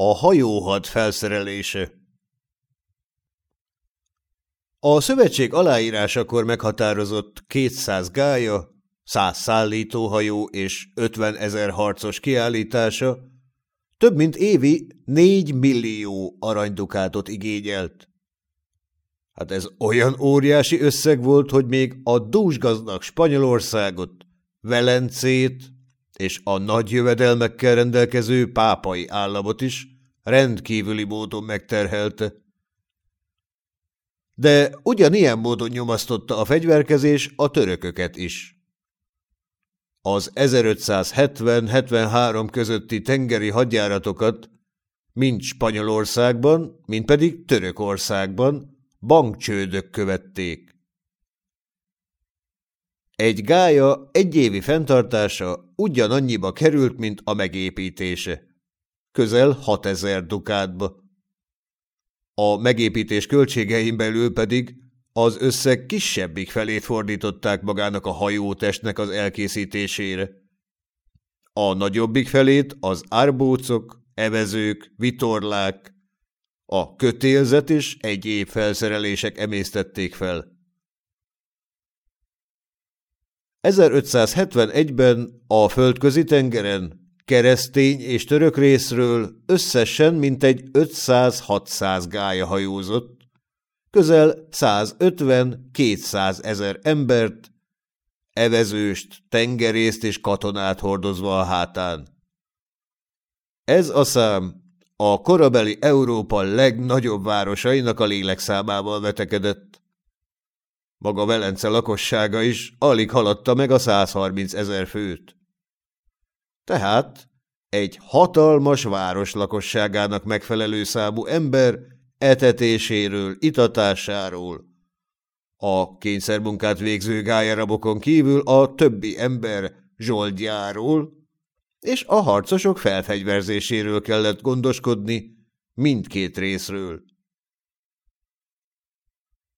A hajóhad felszerelése A szövetség aláírásakor meghatározott 200 gája, 100 szállítóhajó és 50 ezer harcos kiállítása több mint évi 4 millió aranydukátot igényelt. Hát ez olyan óriási összeg volt, hogy még a dúsgazdag Spanyolországot, Velencét és a nagy jövedelmekkel rendelkező pápai államot is rendkívüli módon megterhelte. De ugyanilyen módon nyomasztotta a fegyverkezés a törököket is. Az 1570-73 közötti tengeri hadjáratokat mind Spanyolországban, mind pedig Törökországban bankcsődök követték. Egy gája egyévi fenntartása ugyanannyiba került, mint a megépítése. Közel 6000 dukátba. A megépítés költségein belül pedig az összeg kisebbik felét fordították magának a hajótestnek az elkészítésére. A nagyobbik felét az árbócok, evezők, vitorlák, a kötélzet és egyéb felszerelések emésztették fel. 1571-ben a földközi tengeren keresztény és török részről összesen mintegy 500-600 gája hajózott, közel 150-200 ezer embert, evezőst, tengerészt és katonát hordozva a hátán. Ez a szám a korabeli Európa legnagyobb városainak a lélekszámával vetekedett. Maga Velence lakossága is alig haladta meg a 130 ezer főt. Tehát egy hatalmas város lakosságának megfelelő számú ember etetéséről, itatásáról, a kényszermunkát végző gályarabokon kívül a többi ember zsoldjáról és a harcosok felfegyverzéséről kellett gondoskodni mindkét részről.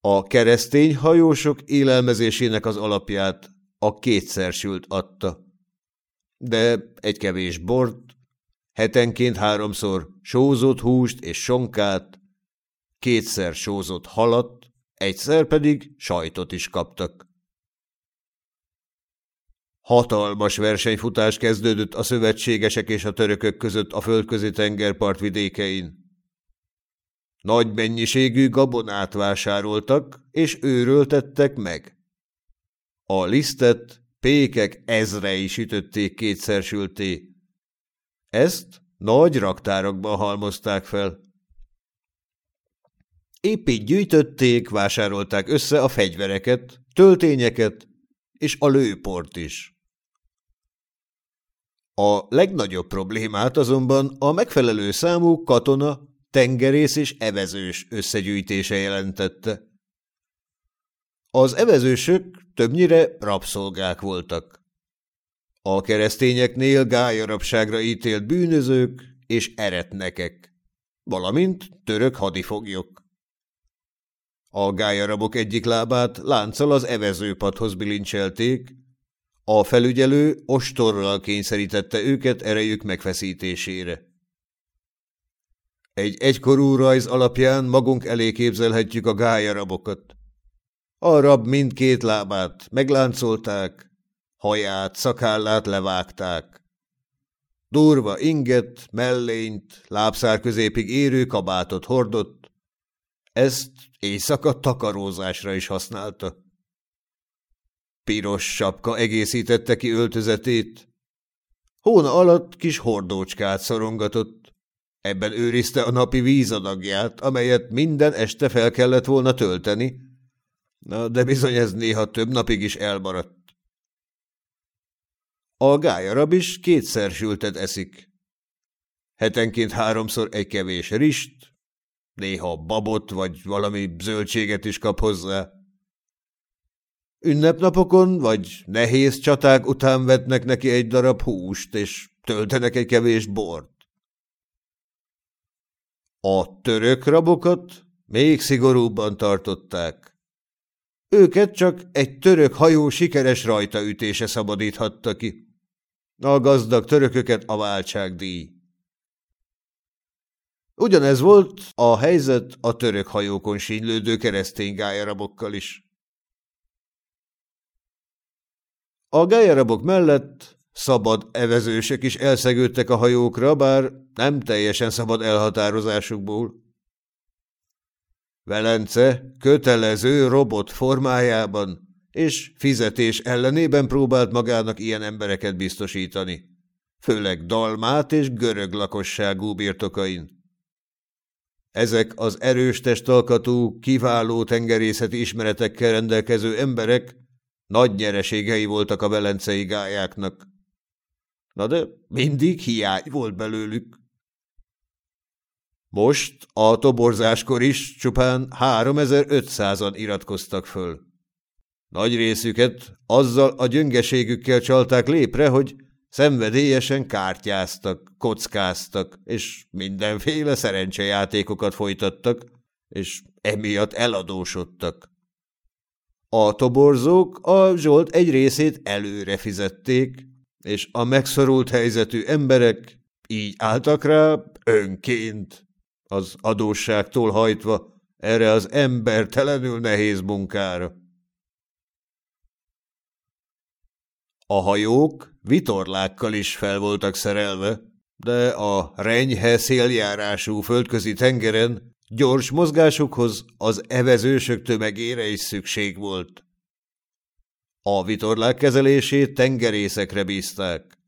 A keresztény hajósok élelmezésének az alapját a kétszersült adta. De egy kevés bort, hetenként háromszor sózott húst és sonkát, kétszer sózott halat, egyszer pedig sajtot is kaptak. Hatalmas versenyfutás kezdődött a szövetségesek és a törökök között a földközi tengerpart vidékein. Nagy mennyiségű gabonát vásároltak, és őröltettek meg. A lisztet pékek ezrei sütötték kétszer sülté. Ezt nagy raktárakban halmozták fel. Épp így gyűjtötték, vásárolták össze a fegyvereket, töltényeket és a lőport is. A legnagyobb problémát azonban a megfelelő számú katona, tengerész és evezős összegyűjtése jelentette. Az evezősök többnyire rabszolgák voltak. A keresztényeknél gályarabságra ítélt bűnözők és eretnekek, valamint török hadifoglyok. A gályarabok egyik lábát lánccal az evezőpadhoz bilincselték, a felügyelő ostorral kényszerítette őket erejük megfeszítésére. Egy egykorú rajz alapján magunk elé képzelhetjük a gályarabokat. A rab mindkét lábát megláncolták, haját, szakállát levágták. Durva inget, mellényt, lábszár középig érő kabátot hordott, ezt éjszaka takarózásra is használta. Piros sapka egészítette ki öltözetét. Hóna alatt kis hordócskát szorongatott. Ebben őrizte a napi vízadagját, amelyet minden este fel kellett volna tölteni, Na, de bizony ez néha több napig is elmaradt. A gályarab is kétszer sültet eszik. Hetenként háromszor egy kevés rist, néha babot vagy valami zöldséget is kap hozzá. Ünnepnapokon vagy nehéz csaták után vetnek neki egy darab húst, és töltenek egy kevés bort. A török rabokat még szigorúbban tartották. Őket csak egy török hajó sikeres rajtaütése szabadíthatta ki. A gazdag törököket a váltságdíj. Ugyanez volt a helyzet a török hajókon sínylődő keresztény gályarabokkal is. A gályarabok mellett szabad evezősek is elszegődtek a hajókra, bár nem teljesen szabad elhatározásukból. Velence kötelező robot formájában és fizetés ellenében próbált magának ilyen embereket biztosítani, főleg dalmát és görög lakosságú birtokain. Ezek az erős testalkatú, kiváló tengerészeti ismeretekkel rendelkező emberek nagy nyereségei voltak a velencei gályáknak. Na de mindig hiány volt belőlük. Most a toborzáskor is csupán 3500-an iratkoztak föl. Nagy részüket azzal a gyöngeségükkel csalták lépre, hogy szenvedélyesen kártyáztak, kockáztak, és mindenféle szerencsejátékokat folytattak, és emiatt eladósodtak. A toborzók a zsolt egy részét előre fizették, és a megszorult helyzetű emberek így álltak rá önként, az adósságtól hajtva erre az embertelenül nehéz munkára. A hajók vitorlákkal is fel voltak szerelve, de a renyhe széljárású földközi tengeren gyors mozgásukhoz az evezősök tömegére is szükség volt. A vitorlák kezelését tengerészekre bízták.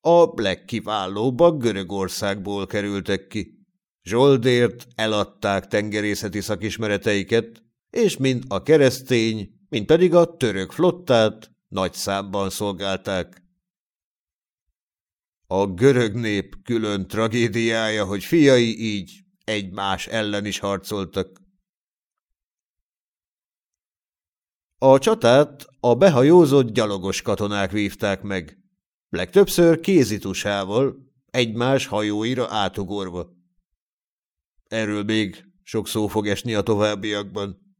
A legkiválóbbak Görögországból kerültek ki. Zsoldért eladták tengerészeti szakismereteiket, és mind a keresztény, mind pedig a török flottát nagy számban szolgálták. A görög nép külön tragédiája, hogy fiai így egymás ellen is harcoltak. A csatát a behajózott gyalogos katonák vívták meg, legtöbbször kézitusával, egymás hajóira átugorva. Erről még sok szó fog esni a továbbiakban.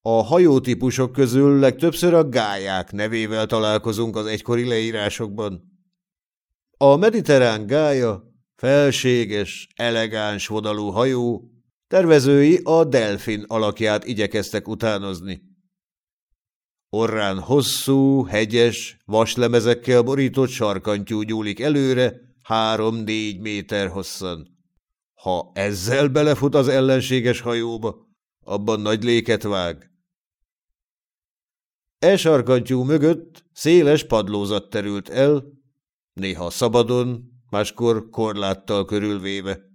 A hajótípusok közül legtöbbször a gályák nevével találkozunk az egykori leírásokban. A mediterrán gája felséges, elegáns vodalú hajó, tervezői a delfin alakját igyekeztek utánozni. Orrán hosszú, hegyes, vaslemezekkel borított sarkantyú nyúlik előre, három-négy méter hosszan. Ha ezzel belefut az ellenséges hajóba, abban nagy léket vág. E sarkantyú mögött széles padlózat terült el, néha szabadon, máskor korláttal körülvéve.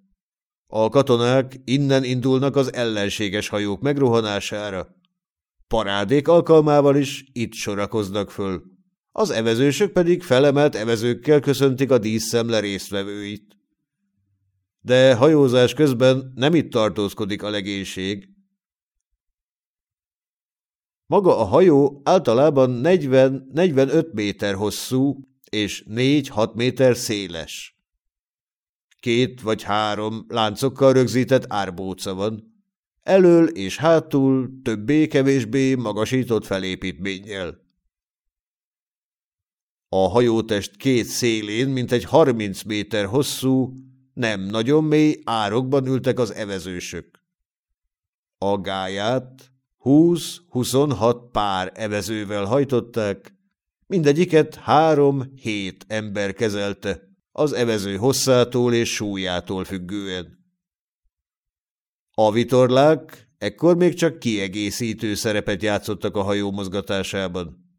A katonák innen indulnak az ellenséges hajók megrohanására. Parádék alkalmával is itt sorakoznak föl. Az evezősök pedig felemelt evezőkkel köszöntik a díszszemle résztvevőit. De hajózás közben nem itt tartózkodik a legénység. Maga a hajó általában 40-45 méter hosszú és 4-6 méter széles. Két vagy három láncokkal rögzített árbóca van, elől és hátul többé-kevésbé magasított felépítménnyel. A hajótest két szélén, mint egy 30 méter hosszú, nem nagyon mély árokban ültek az evezősök. A gáját 20-26 pár evezővel hajtották, mindegyiket három-hét ember kezelte, az evező hosszától és súlyától függően. A vitorlák ekkor még csak kiegészítő szerepet játszottak a hajó mozgatásában.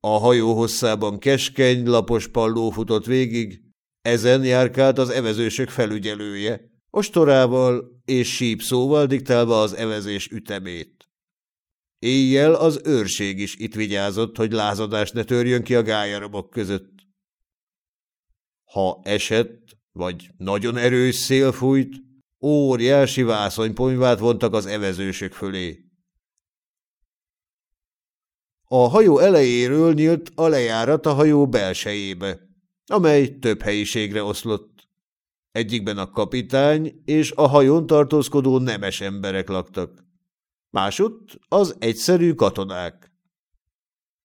A hajó hosszában keskeny, lapos palló futott végig, ezen járkált az evezősök felügyelője, ostorával és sípszóval diktálva az evezés ütemét. Éjjel az őrség is itt vigyázott, hogy lázadás ne törjön ki a gályarabok között. Ha esett, vagy nagyon erős szél fújt, óriási vászonyponyvát vontak az evezősök fölé. A hajó elejéről nyílt a lejárat a hajó belsejébe, amely több helyiségre oszlott. Egyikben a kapitány és a hajón tartózkodó nemes emberek laktak. Másutt az egyszerű katonák.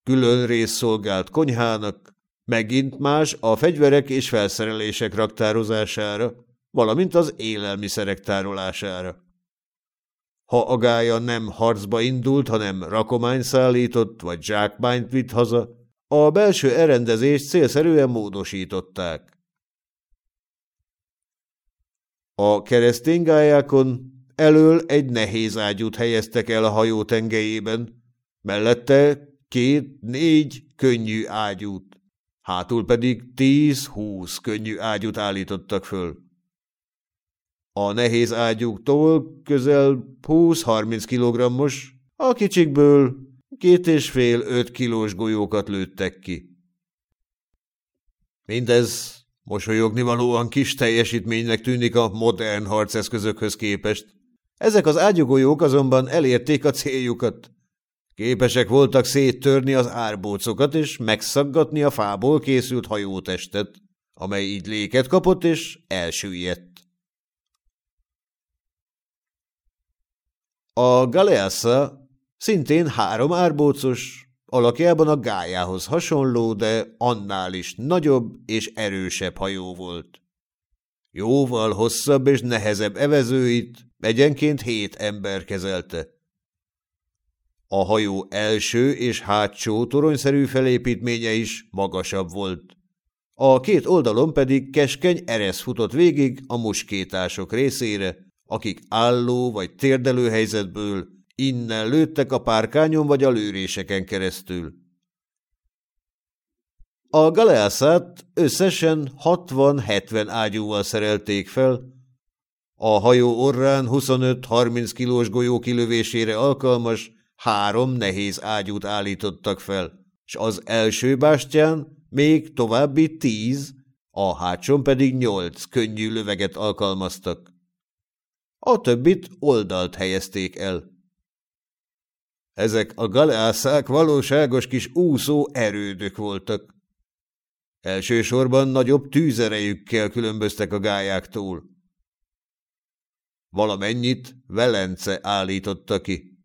Külön rész szolgált konyhának, megint más a fegyverek és felszerelések raktározására, valamint az élelmiszerek tárolására. Ha a gája nem harcba indult, hanem rakomány szállított vagy zsákmányt vitt haza, a belső elrendezést célszerűen módosították. A keresztény gályákon elől egy nehéz ágyút helyeztek el a hajó tengelyében, mellette két-négy könnyű ágyút, hátul pedig tíz-húsz könnyű ágyút állítottak föl. A nehéz ágyúktól közel 20-30 kilogrammos, a kicsikből két és fél öt kilós golyókat lőttek ki. Mindez mosolyogni valóan kis teljesítménynek tűnik a modern harceszközökhöz képest. Ezek az ágyugolyók azonban elérték a céljukat. Képesek voltak széttörni az árbócokat és megszaggatni a fából készült hajótestet, amely így léket kapott és elsüllyedt. A Galeassa szintén három árbócos, alakjában a gájához hasonló, de annál is nagyobb és erősebb hajó volt. Jóval hosszabb és nehezebb evezőit egyenként hét ember kezelte. A hajó első és hátsó toronyszerű felépítménye is magasabb volt. A két oldalon pedig keskeny eresz futott végig a muskétások részére, akik álló vagy térdelő helyzetből innen lőttek a párkányon vagy a lőréseken keresztül. A galeászát összesen 60-70 ágyúval szerelték fel, a hajó orrán 25-30 kilós golyó kilövésére alkalmas három nehéz ágyút állítottak fel, és az első bástyán még további tíz, a hátson pedig nyolc könnyű löveget alkalmaztak. A többit oldalt helyezték el. Ezek a galeászák valóságos kis úszó erődök voltak. Elsősorban nagyobb tűzerejükkel különböztek a gályáktól. Valamennyit Velence állította ki.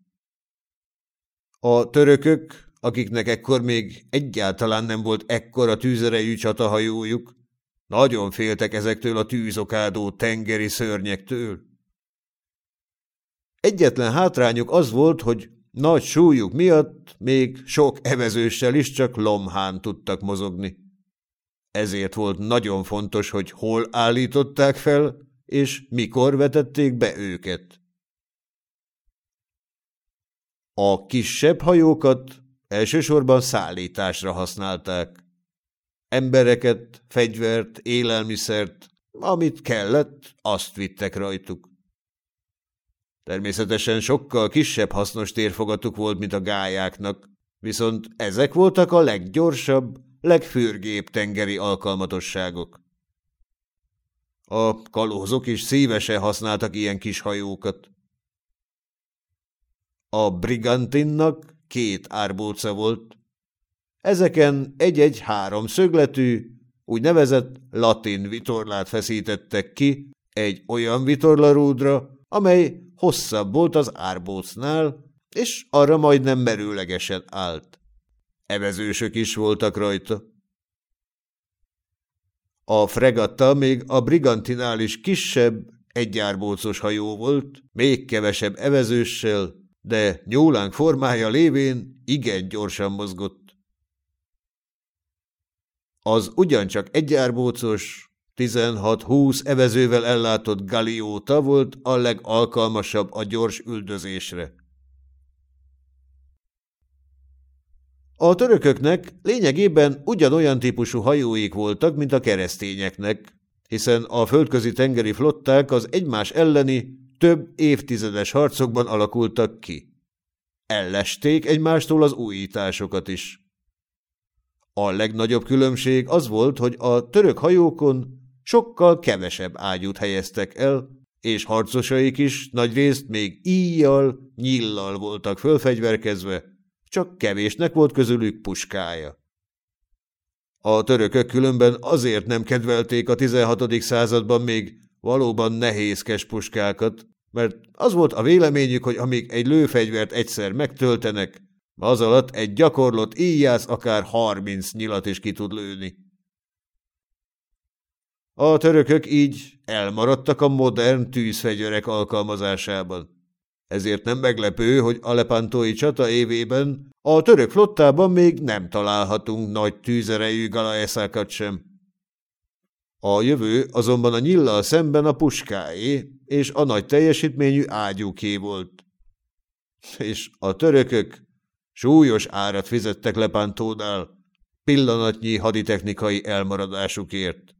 A törökök, akiknek ekkor még egyáltalán nem volt ekkora tűzerejű csatahajójuk, nagyon féltek ezektől a tűzokádó tengeri szörnyektől. Egyetlen hátrányuk az volt, hogy nagy súlyuk miatt még sok evezőssel is csak lomhán tudtak mozogni. Ezért volt nagyon fontos, hogy hol állították fel, és mikor vetették be őket. A kisebb hajókat elsősorban szállításra használták. Embereket, fegyvert, élelmiszert, amit kellett, azt vittek rajtuk. Természetesen sokkal kisebb hasznos térfogatuk volt, mint a gályáknak, viszont ezek voltak a leggyorsabb, legfürgébb tengeri alkalmatosságok. A kalózok is szívesen használtak ilyen kis hajókat. A brigantinnak két árbóca volt. Ezeken egy-egy három szögletű, úgynevezett latin vitorlát feszítettek ki egy olyan vitorlarúdra, amely hosszabb volt az árbócnál, és arra majdnem merőlegesen állt. Evezősök is voltak rajta. A fregatta még a brigantinál is kisebb, egyárbócos hajó volt, még kevesebb evezőssel, de nyúlánk formája lévén igen gyorsan mozgott. Az ugyancsak egyárbócos, 16-20 evezővel ellátott galióta volt a legalkalmasabb a gyors üldözésre. A törököknek lényegében ugyanolyan típusú hajóik voltak, mint a keresztényeknek, hiszen a földközi tengeri flották az egymás elleni több évtizedes harcokban alakultak ki. Ellesték egymástól az újításokat is. A legnagyobb különbség az volt, hogy a török hajókon sokkal kevesebb ágyút helyeztek el, és harcosaik is nagyrészt még íjjal, nyillal voltak fölfegyverkezve, csak kevésnek volt közülük puskája. A törökök különben azért nem kedvelték a 16. században még valóban nehézkes puskákat, mert az volt a véleményük, hogy amíg egy lőfegyvert egyszer megtöltenek, Az alatt egy gyakorlott íjász akár harminc nyilat is ki tud lőni. A törökök így elmaradtak a modern tűzfegyverek alkalmazásában. Ezért nem meglepő, hogy Alepántói csata évében a török flottában még nem találhatunk nagy tűzerejű galaeszákat sem. A jövő azonban a nyillal szemben a puskáé és a nagy teljesítményű ágyúké volt. És a törökök súlyos árat fizettek Lepántónál pillanatnyi haditechnikai elmaradásukért.